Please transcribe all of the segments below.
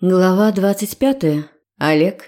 Глава 25. Олег.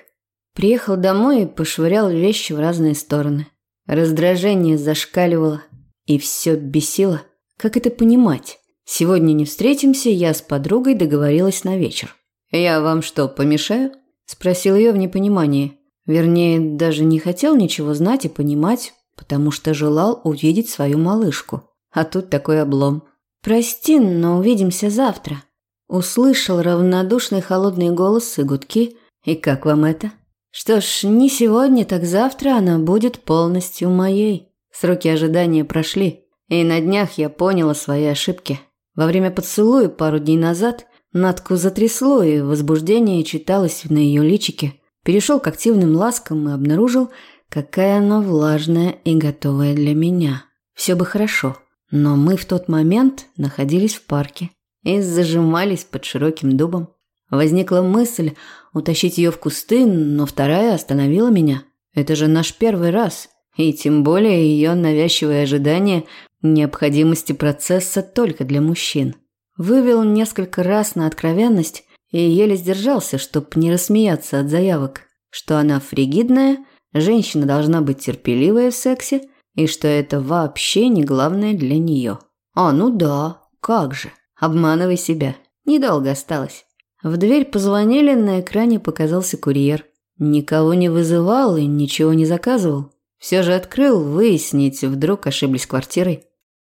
Приехал домой и пошвырял вещи в разные стороны. Раздражение зашкаливало, и все бесило. Как это понимать? Сегодня не встретимся, я с подругой договорилась на вечер. «Я вам что, помешаю?» – спросил ее в непонимании. Вернее, даже не хотел ничего знать и понимать, потому что желал увидеть свою малышку. А тут такой облом. «Прости, но увидимся завтра», Услышал равнодушный холодный голос и гудки. «И как вам это?» «Что ж, не сегодня, так завтра она будет полностью моей». Сроки ожидания прошли, и на днях я поняла свои ошибки. Во время поцелуя пару дней назад Натку затрясло, и возбуждение читалось на ее личике. Перешел к активным ласкам и обнаружил, какая она влажная и готовая для меня. Все бы хорошо, но мы в тот момент находились в парке и зажимались под широким дубом. Возникла мысль утащить ее в кусты, но вторая остановила меня. Это же наш первый раз, и тем более ее навязчивое ожидание необходимости процесса только для мужчин. Вывел несколько раз на откровенность и еле сдержался, чтобы не рассмеяться от заявок, что она фригидная, женщина должна быть терпеливая в сексе и что это вообще не главное для нее. А, ну да, как же. Обманывай себя. Недолго осталось. В дверь позвонили, на экране показался курьер. Никого не вызывал и ничего не заказывал. Все же открыл выяснить, вдруг ошиблись квартирой.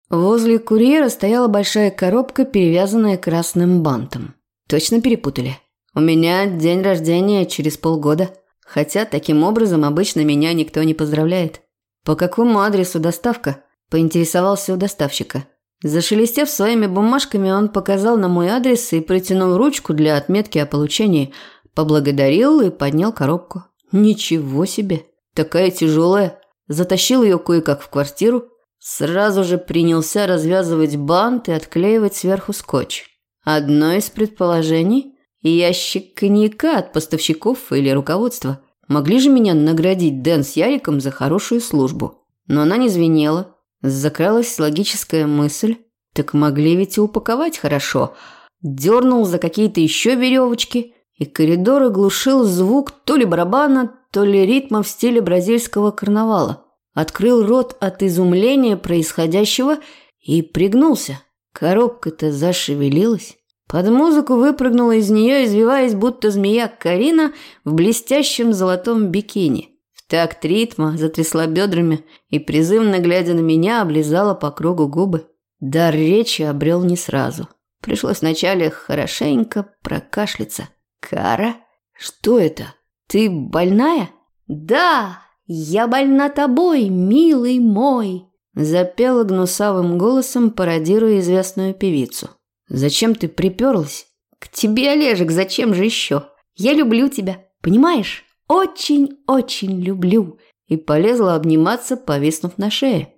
Возле курьера стояла большая коробка, перевязанная красным бантом. Точно перепутали. У меня день рождения через полгода. Хотя таким образом обычно меня никто не поздравляет. По какому адресу доставка? Поинтересовался у доставщика. Зашелестев своими бумажками, он показал на мой адрес и протянул ручку для отметки о получении. Поблагодарил и поднял коробку. Ничего себе! Такая тяжелая. Затащил ее кое-как в квартиру. Сразу же принялся развязывать бант и отклеивать сверху скотч. Одно из предположений – ящик коньяка от поставщиков или руководства. Могли же меня наградить Дэн с Яриком за хорошую службу. Но она не звенела – Закралась логическая мысль. Так могли ведь и упаковать хорошо. Дернул за какие-то еще веревочки, и коридор оглушил звук то ли барабана, то ли ритма в стиле бразильского карнавала. Открыл рот от изумления происходящего и пригнулся. Коробка-то зашевелилась. Под музыку выпрыгнула из нее, извиваясь, будто змея Карина в блестящем золотом бикини такт ритма, затрясла бедрами и, призывно глядя на меня, облизала по кругу губы. Дар речи обрел не сразу. Пришлось вначале хорошенько прокашляться. «Кара? Что это? Ты больная?» «Да, я больна тобой, милый мой!» Запела гнусавым голосом, пародируя известную певицу. «Зачем ты приперлась?» «К тебе, Олежек, зачем же еще? Я люблю тебя, понимаешь?» Очень-очень люблю!» и полезла обниматься, повиснув на шее.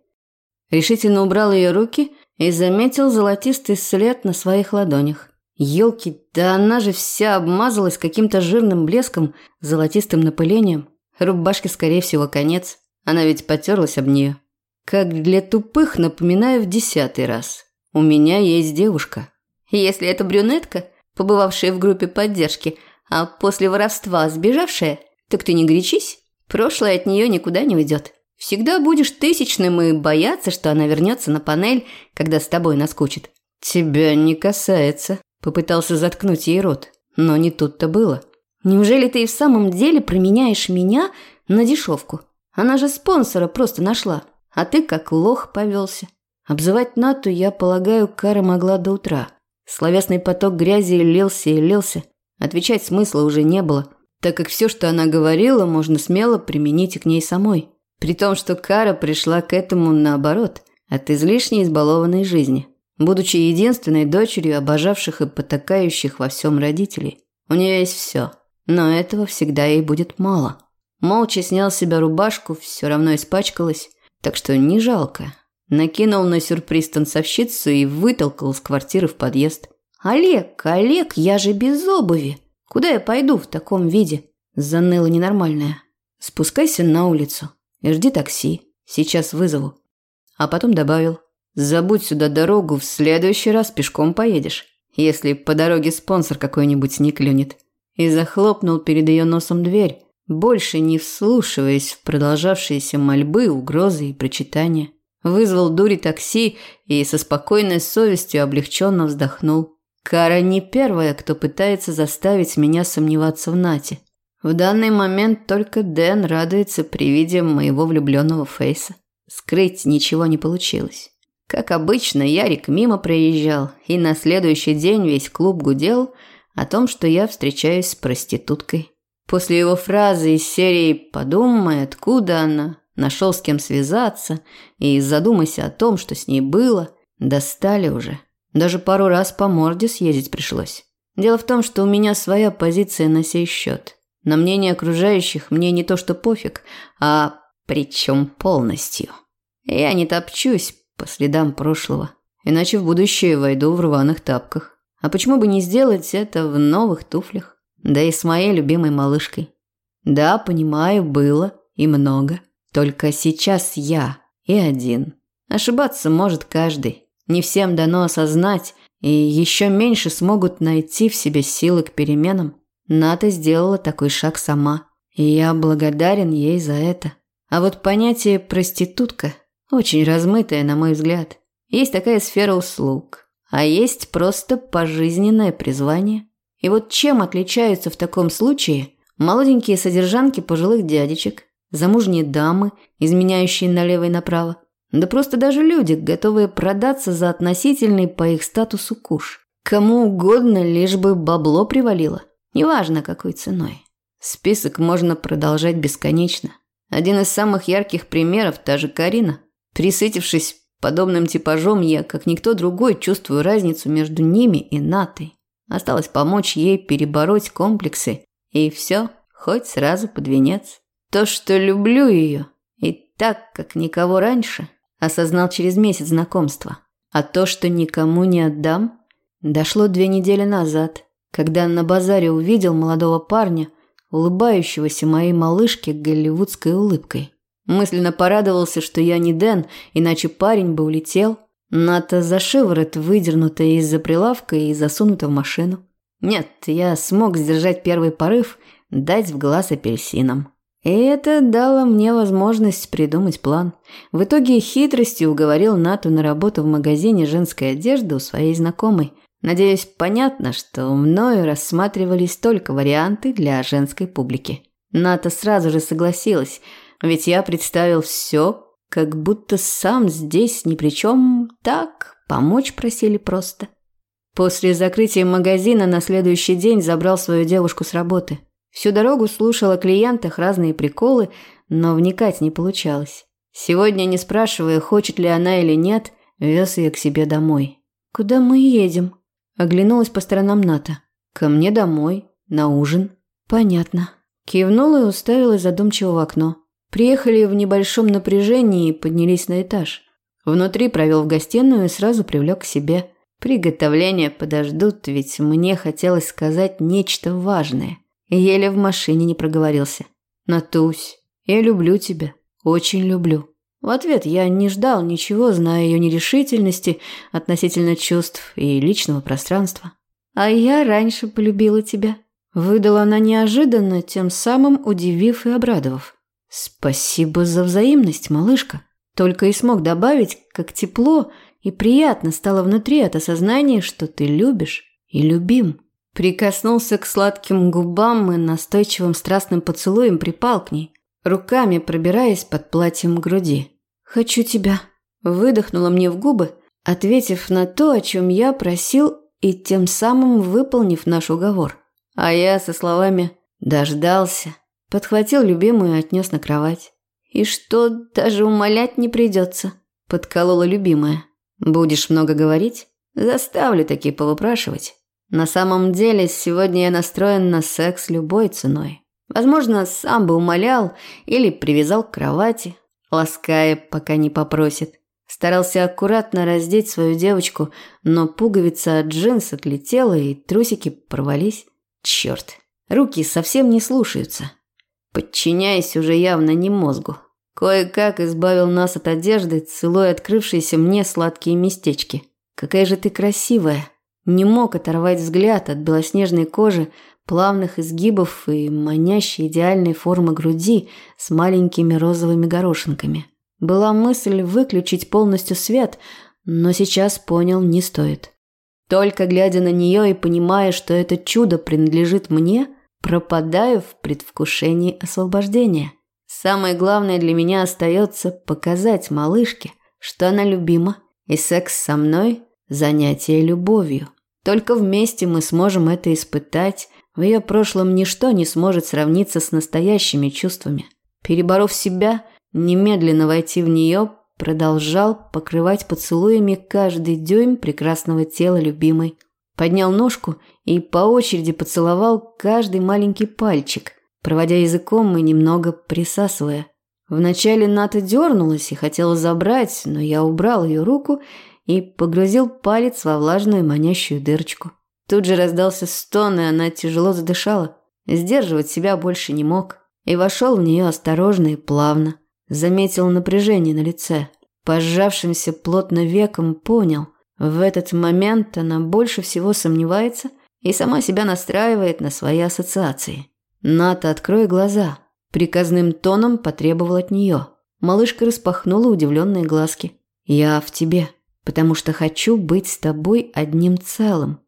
Решительно убрал ее руки и заметил золотистый след на своих ладонях. Елки, да она же вся обмазалась каким-то жирным блеском, золотистым напылением. Рубашке, скорее всего, конец. Она ведь потерлась об нее. Как для тупых, напоминаю в десятый раз. У меня есть девушка. Если это брюнетка, побывавшая в группе поддержки, а после воровства сбежавшая – так ты не горячись. Прошлое от нее никуда не уйдет. Всегда будешь тысячным и бояться, что она вернется на панель, когда с тобой наскучит. Тебя не касается. Попытался заткнуть ей рот, но не тут-то было. Неужели ты и в самом деле променяешь меня на дешевку? Она же спонсора просто нашла, а ты как лох повелся. Обзывать Нату, я полагаю, Кара могла до утра. Словесный поток грязи лился и лился. Отвечать смысла уже не было так как все, что она говорила, можно смело применить и к ней самой. При том, что Кара пришла к этому наоборот, от излишне избалованной жизни, будучи единственной дочерью обожавших и потакающих во всем родителей. У нее есть все, но этого всегда ей будет мало. Молча снял с себя рубашку, все равно испачкалась, так что не жалко. Накинул на сюрприз танцовщицу и вытолкал из квартиры в подъезд. «Олег, Олег, я же без обуви!» Куда я пойду в таком виде? Заныла ненормальная. Спускайся на улицу и жди такси. Сейчас вызову. А потом добавил. Забудь сюда дорогу, в следующий раз пешком поедешь. Если по дороге спонсор какой-нибудь не клюнет. и захлопнул перед ее носом дверь, больше не вслушиваясь в продолжавшиеся мольбы, угрозы и прочитания. Вызвал дури такси и со спокойной совестью облегченно вздохнул. Кара не первая, кто пытается заставить меня сомневаться в Нате. В данный момент только Дэн радуется при виде моего влюбленного фейса. Скрыть ничего не получилось. Как обычно, Ярик мимо проезжал, и на следующий день весь клуб гудел о том, что я встречаюсь с проституткой. После его фразы из серии «Подумай, откуда она?» нашел с кем связаться и задумайся о том, что с ней было, достали уже. Даже пару раз по морде съездить пришлось. Дело в том, что у меня своя позиция на сей счет. На мнение окружающих мне не то что пофиг, а причем полностью. Я не топчусь по следам прошлого, иначе в будущее войду в рваных тапках. А почему бы не сделать это в новых туфлях? Да и с моей любимой малышкой. Да, понимаю, было и много. Только сейчас я и один. Ошибаться может каждый. Не всем дано осознать, и еще меньше смогут найти в себе силы к переменам. Ната сделала такой шаг сама, и я благодарен ей за это. А вот понятие «проститутка» очень размытое, на мой взгляд. Есть такая сфера услуг, а есть просто пожизненное призвание. И вот чем отличаются в таком случае молоденькие содержанки пожилых дядечек, замужние дамы, изменяющие налево и направо, да просто даже люди, готовые продаться за относительный по их статусу куш. Кому угодно, лишь бы бабло привалило. Неважно, какой ценой. Список можно продолжать бесконечно. Один из самых ярких примеров – та же Карина. Присытившись подобным типажом, я, как никто другой, чувствую разницу между ними и Натой. Осталось помочь ей перебороть комплексы, и все, хоть сразу под венец. То, что люблю ее, и так, как никого раньше, осознал через месяц знакомства. А то, что никому не отдам, дошло две недели назад – когда на базаре увидел молодого парня, улыбающегося моей малышке голливудской улыбкой. Мысленно порадовался, что я не Дэн, иначе парень бы улетел. Ната за шиворот выдернутая из-за прилавка и засунута в машину. Нет, я смог сдержать первый порыв, дать в глаз апельсинам. И это дало мне возможность придумать план. В итоге хитростью уговорил Нату на работу в магазине женской одежды у своей знакомой. Надеюсь, понятно, что мною рассматривались только варианты для женской публики. Ната сразу же согласилась, ведь я представил все, как будто сам здесь ни при чем, так, помочь просили просто. После закрытия магазина на следующий день забрал свою девушку с работы. Всю дорогу слушал о клиентах разные приколы, но вникать не получалось. Сегодня, не спрашивая, хочет ли она или нет, вез ее к себе домой. «Куда мы едем?» Оглянулась по сторонам Ната. «Ко мне домой. На ужин». «Понятно». Кивнула и уставилась задумчиво в окно. Приехали в небольшом напряжении и поднялись на этаж. Внутри провел в гостиную и сразу привлек к себе. Приготовления подождут, ведь мне хотелось сказать нечто важное. Еле в машине не проговорился. «Натусь, я люблю тебя. Очень люблю». В ответ я не ждал ничего, зная ее нерешительности относительно чувств и личного пространства. «А я раньше полюбила тебя», – выдала она неожиданно, тем самым удивив и обрадовав. «Спасибо за взаимность, малышка». Только и смог добавить, как тепло и приятно стало внутри от осознания, что ты любишь и любим. Прикоснулся к сладким губам и настойчивым страстным поцелуем припал к ней, руками пробираясь под платьем груди. «Хочу тебя», – выдохнула мне в губы, ответив на то, о чем я просил и тем самым выполнив наш уговор. А я со словами «дождался», подхватил любимую и отнес на кровать. «И что, даже умолять не придется», – подколола любимая. «Будешь много говорить? Заставлю таки повыпрашивать. На самом деле, сегодня я настроен на секс любой ценой. Возможно, сам бы умолял или привязал к кровати, лаская, пока не попросит. Старался аккуратно раздеть свою девочку, но пуговица от джинс отлетела и трусики порвались. Черт, руки совсем не слушаются. Подчиняясь уже явно не мозгу. Кое-как избавил нас от одежды, целуя открывшиеся мне сладкие местечки. Какая же ты красивая. Не мог оторвать взгляд от белоснежной кожи, плавных изгибов и манящей идеальной формы груди с маленькими розовыми горошинками. Была мысль выключить полностью свет, но сейчас понял, не стоит. Только глядя на нее и понимая, что это чудо принадлежит мне, пропадаю в предвкушении освобождения. Самое главное для меня остается показать малышке, что она любима, и секс со мной – занятие любовью. Только вместе мы сможем это испытать. В ее прошлом ничто не сможет сравниться с настоящими чувствами. Переборов себя, немедленно войти в нее, продолжал покрывать поцелуями каждый дюйм прекрасного тела любимой. Поднял ножку и по очереди поцеловал каждый маленький пальчик, проводя языком и немного присасывая. Вначале Ната дернулась и хотела забрать, но я убрал ее руку и погрузил палец во влажную манящую дырочку. Тут же раздался стон, и она тяжело задышала. Сдерживать себя больше не мог. И вошел в нее осторожно и плавно. Заметил напряжение на лице. Пожавшимся плотно веком понял. В этот момент она больше всего сомневается и сама себя настраивает на свои ассоциации. «Ната, открой глаза», – приказным тоном потребовал от нее. Малышка распахнула удивленные глазки. «Я в тебе, потому что хочу быть с тобой одним целым.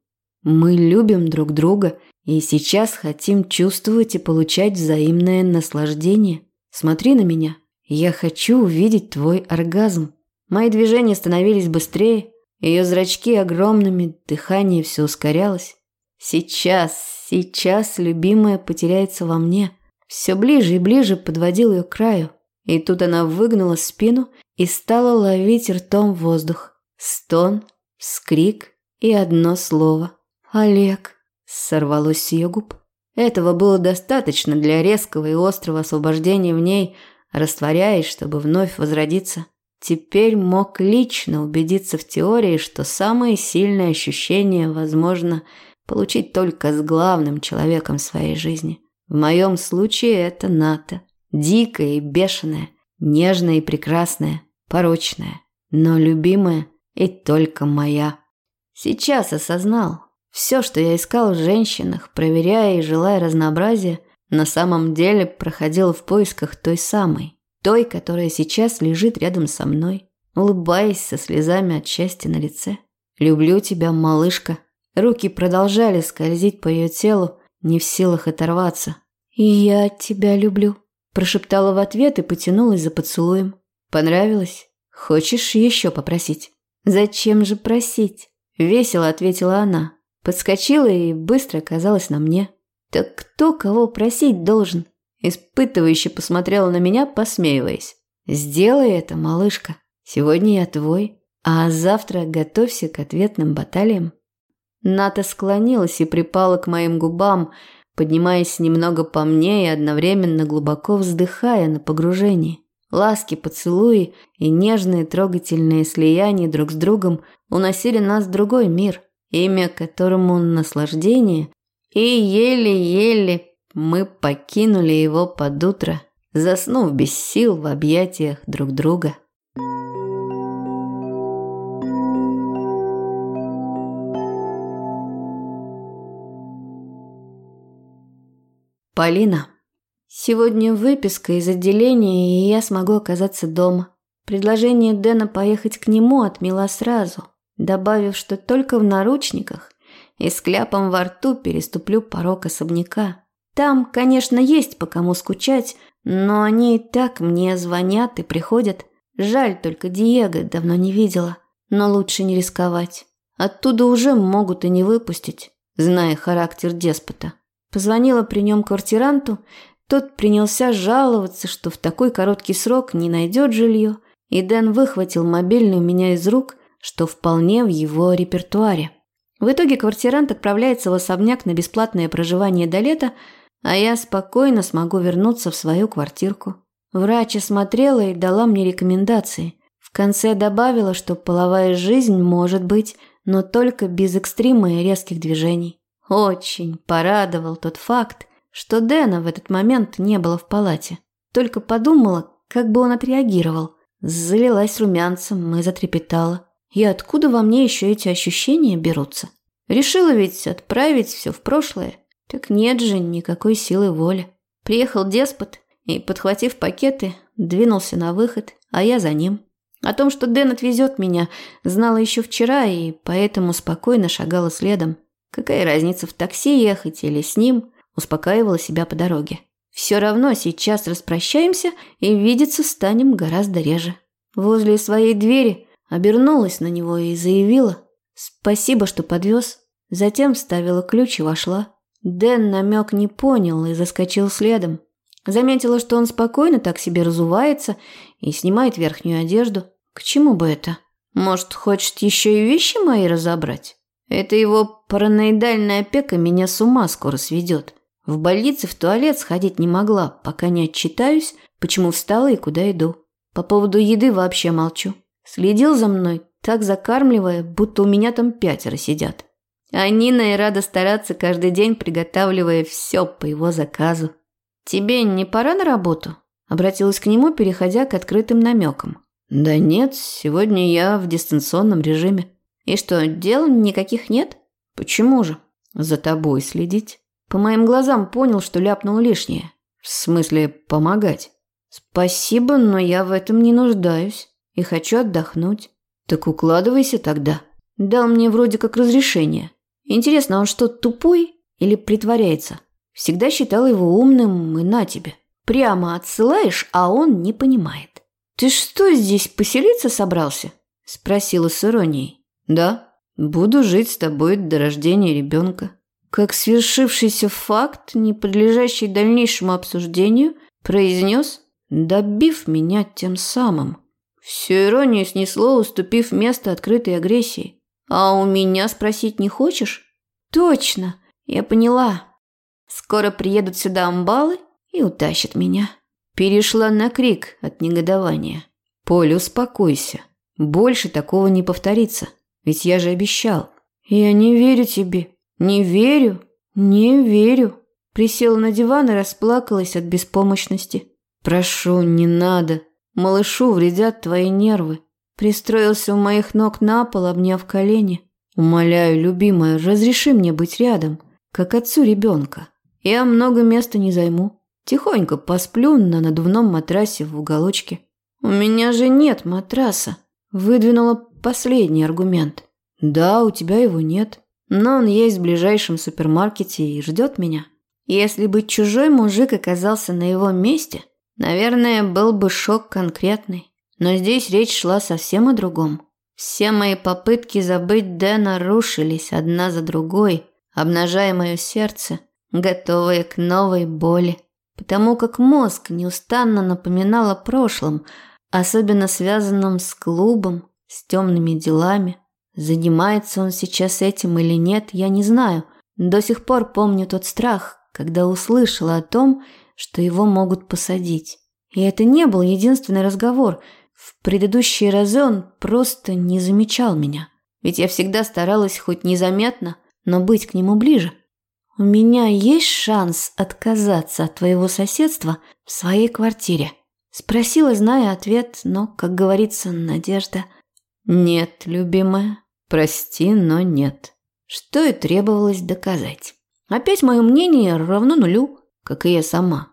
Мы любим друг друга и сейчас хотим чувствовать и получать взаимное наслаждение. Смотри на меня. Я хочу увидеть твой оргазм». Мои движения становились быстрее, ее зрачки огромными, дыхание все ускорялось. Сейчас, сейчас любимая потеряется во мне. Все ближе и ближе подводил ее к краю. И тут она выгнула спину и стала ловить ртом воздух. Стон, скрик и одно слово. «Олег!» сорвалось с ее губ. Этого было достаточно для резкого и острого освобождения в ней, растворяясь, чтобы вновь возродиться. Теперь мог лично убедиться в теории, что самые сильные ощущения возможно – получить только с главным человеком своей жизни. В моем случае это Ната. Дикая и бешеная, нежная и прекрасная, порочная, но любимая и только моя. Сейчас осознал, все, что я искал в женщинах, проверяя и желая разнообразия, на самом деле проходило в поисках той самой, той, которая сейчас лежит рядом со мной, улыбаясь со слезами от счастья на лице. «Люблю тебя, малышка», Руки продолжали скользить по ее телу, не в силах оторваться. «И я тебя люблю», – прошептала в ответ и потянулась за поцелуем. «Понравилось? Хочешь еще попросить?» «Зачем же просить?» – весело ответила она. Подскочила и быстро оказалась на мне. «Так кто кого просить должен?» Испытывающе посмотрела на меня, посмеиваясь. «Сделай это, малышка. Сегодня я твой, а завтра готовься к ответным баталиям». Ната склонилась и припала к моим губам, поднимаясь немного по мне и одновременно глубоко вздыхая на погружении. Ласки, поцелуи и нежные трогательные слияния друг с другом уносили нас в другой мир, имя которому наслаждение, и еле-еле мы покинули его под утро, заснув без сил в объятиях друг друга. Полина. Сегодня выписка из отделения, и я смогу оказаться дома. Предложение Дэна поехать к нему отмела сразу, добавив, что только в наручниках и с кляпом во рту переступлю порог особняка. Там, конечно, есть по кому скучать, но они и так мне звонят и приходят. Жаль, только Диего давно не видела, но лучше не рисковать. Оттуда уже могут и не выпустить, зная характер деспота. Позвонила при нем квартиранту, тот принялся жаловаться, что в такой короткий срок не найдет жилье, и Дэн выхватил мобильный у меня из рук, что вполне в его репертуаре. В итоге квартирант отправляется в особняк на бесплатное проживание до лета, а я спокойно смогу вернуться в свою квартирку. Врач осмотрела и дала мне рекомендации. В конце добавила, что половая жизнь может быть, но только без экстрима и резких движений. Очень порадовал тот факт, что Дэна в этот момент не было в палате. Только подумала, как бы он отреагировал. Залилась румянцем и затрепетала. И откуда во мне еще эти ощущения берутся? Решила ведь отправить все в прошлое. Так нет же никакой силы воли. Приехал деспот и, подхватив пакеты, двинулся на выход, а я за ним. О том, что Дэн отвезет меня, знала еще вчера и поэтому спокойно шагала следом. Какая разница в такси ехать или с ним, успокаивала себя по дороге. Все равно сейчас распрощаемся и видеться станем гораздо реже. Возле своей двери обернулась на него и заявила «Спасибо, что подвез». Затем вставила ключ и вошла. Дэн намек не понял и заскочил следом. Заметила, что он спокойно так себе разувается и снимает верхнюю одежду. К чему бы это? Может, хочет еще и вещи мои разобрать? Это его параноидальная опека меня с ума скоро сведет. В больнице в туалет сходить не могла, пока не отчитаюсь, почему встала и куда иду. По поводу еды вообще молчу. Следил за мной, так закармливая, будто у меня там пятеро сидят. А Нина и рада стараться каждый день, приготавливая все по его заказу. «Тебе не пора на работу?» Обратилась к нему, переходя к открытым намекам. «Да нет, сегодня я в дистанционном режиме». «И что, дел никаких нет?» «Почему же?» «За тобой следить». По моим глазам понял, что ляпнул лишнее. В смысле, помогать. Спасибо, но я в этом не нуждаюсь и хочу отдохнуть. Так укладывайся тогда. Дал мне вроде как разрешение. Интересно, он что, тупой или притворяется? Всегда считал его умным и на тебе. Прямо отсылаешь, а он не понимает. «Ты что, здесь поселиться собрался?» – спросила с иронией. «Да, буду жить с тобой до рождения ребенка». Как свершившийся факт, не подлежащий дальнейшему обсуждению, произнес, добив меня тем самым. Всю иронию снесло, уступив место открытой агрессии. «А у меня спросить не хочешь?» «Точно, я поняла. Скоро приедут сюда амбалы и утащат меня». Перешла на крик от негодования. «Поль, успокойся. Больше такого не повторится. Ведь я же обещал». «Я не верю тебе. Не верю. Не верю». Присела на диван и расплакалась от беспомощности. «Прошу, не надо. Малышу вредят твои нервы». Пристроился у моих ног на пол, обняв колени. «Умоляю, любимая, разреши мне быть рядом, как отцу ребенка. Я много места не займу. Тихонько посплю на надувном матрасе в уголочке. У меня же нет матраса. Выдвинула последний аргумент. Да, у тебя его нет. Но он есть в ближайшем супермаркете и ждет меня. Если бы чужой мужик оказался на его месте, наверное, был бы шок конкретный. Но здесь речь шла совсем о другом. Все мои попытки забыть Дэна рушились одна за другой, обнажая мое сердце, готовое к новой боли потому как мозг неустанно напоминал о прошлом, особенно связанном с клубом, с темными делами. Занимается он сейчас этим или нет, я не знаю. До сих пор помню тот страх, когда услышала о том, что его могут посадить. И это не был единственный разговор. В предыдущие разы он просто не замечал меня. Ведь я всегда старалась хоть незаметно, но быть к нему ближе. «У меня есть шанс отказаться от твоего соседства в своей квартире?» Спросила, зная ответ, но, как говорится, надежда. «Нет, любимая, прости, но нет». Что и требовалось доказать. Опять мое мнение равно нулю, как и я сама.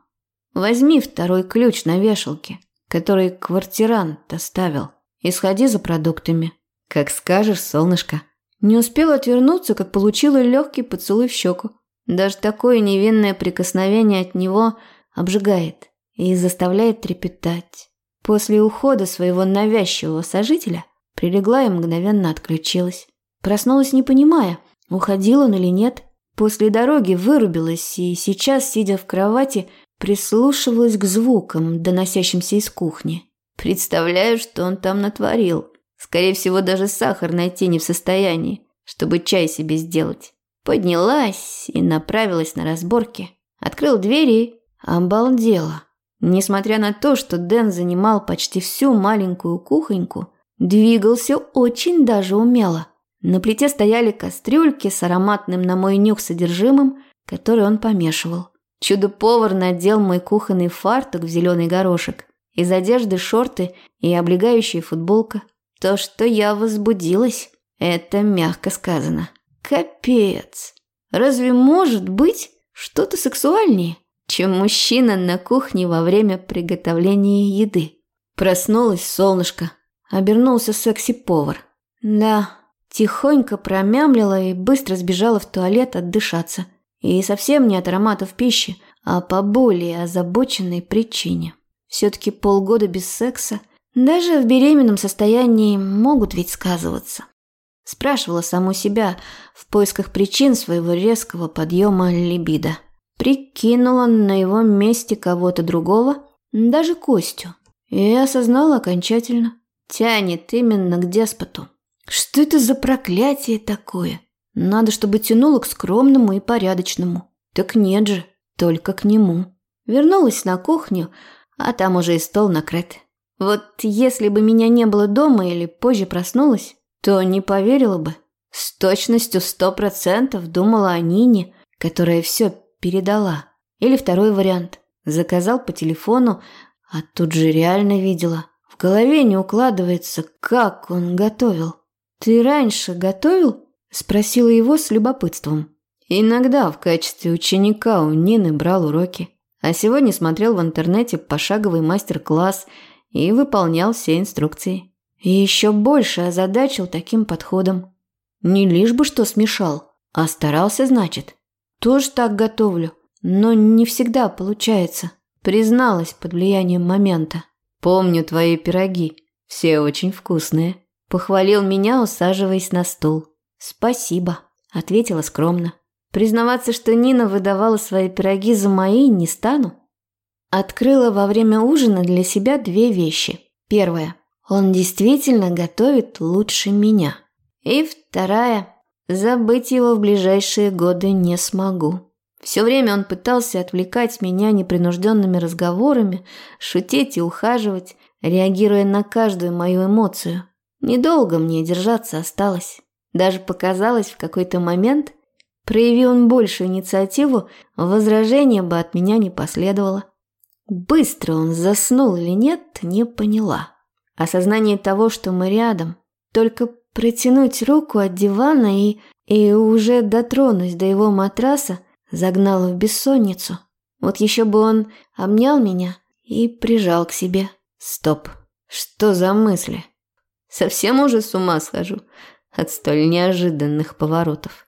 Возьми второй ключ на вешалке, который квартирант оставил, и сходи за продуктами. Как скажешь, солнышко. Не успела отвернуться, как получила легкий поцелуй в щеку. Даже такое невинное прикосновение от него обжигает и заставляет трепетать. После ухода своего навязчивого сожителя прилегла и мгновенно отключилась. Проснулась, не понимая, уходил он или нет. После дороги вырубилась и сейчас, сидя в кровати, прислушивалась к звукам, доносящимся из кухни. Представляю, что он там натворил. Скорее всего, даже сахар найти не в состоянии, чтобы чай себе сделать. Поднялась и направилась на разборки. Открыл двери и обалдела. Несмотря на то, что Дэн занимал почти всю маленькую кухоньку, двигался очень даже умело. На плите стояли кастрюльки с ароматным на мой нюх содержимым, который он помешивал. Чудо-повар надел мой кухонный фартук в зеленый горошек. Из одежды шорты и облегающая футболка. То, что я возбудилась, это мягко сказано. Капец. Разве может быть, что-то сексуальнее, чем мужчина на кухне во время приготовления еды. Проснулась солнышко. Обернулся секси-повар. Да, тихонько промямлила и быстро сбежала в туалет отдышаться. И совсем не от ароматов пищи, а по более озабоченной причине. Все-таки полгода без секса, даже в беременном состоянии, могут ведь сказываться. Спрашивала саму себя в поисках причин своего резкого подъема либидо. Прикинула на его месте кого-то другого, даже Костю. И осознала окончательно. Тянет именно к деспоту. Что это за проклятие такое? Надо, чтобы тянуло к скромному и порядочному. Так нет же, только к нему. Вернулась на кухню, а там уже и стол накрыт. Вот если бы меня не было дома или позже проснулась, то не поверила бы. С точностью сто процентов думала о Нине, которая все передала. Или второй вариант. Заказал по телефону, а тут же реально видела. Голове не укладывается, как он готовил. «Ты раньше готовил?» – спросила его с любопытством. Иногда в качестве ученика у Нины брал уроки. А сегодня смотрел в интернете пошаговый мастер-класс и выполнял все инструкции. И еще больше озадачил таким подходом. Не лишь бы что смешал, а старался, значит. Тоже так готовлю, но не всегда получается. Призналась под влиянием момента. Помню твои пироги, все очень вкусные. Похвалил меня, усаживаясь на стул. Спасибо, ответила скромно. Признаваться, что Нина выдавала свои пироги за мои, не стану. Открыла во время ужина для себя две вещи. Первая. Он действительно готовит лучше меня. И вторая. Забыть его в ближайшие годы не смогу. Все время он пытался отвлекать меня непринужденными разговорами, шутить и ухаживать, реагируя на каждую мою эмоцию. Недолго мне держаться осталось. Даже показалось в какой-то момент, Проявил он большую инициативу, возражения бы от меня не последовало. Быстро он заснул или нет, не поняла. Осознание того, что мы рядом, только протянуть руку от дивана и, и уже дотронусь до его матраса, загнало в бессонницу. Вот еще бы он обнял меня и прижал к себе. Стоп. Что за мысли? Совсем уже с ума схожу от столь неожиданных поворотов.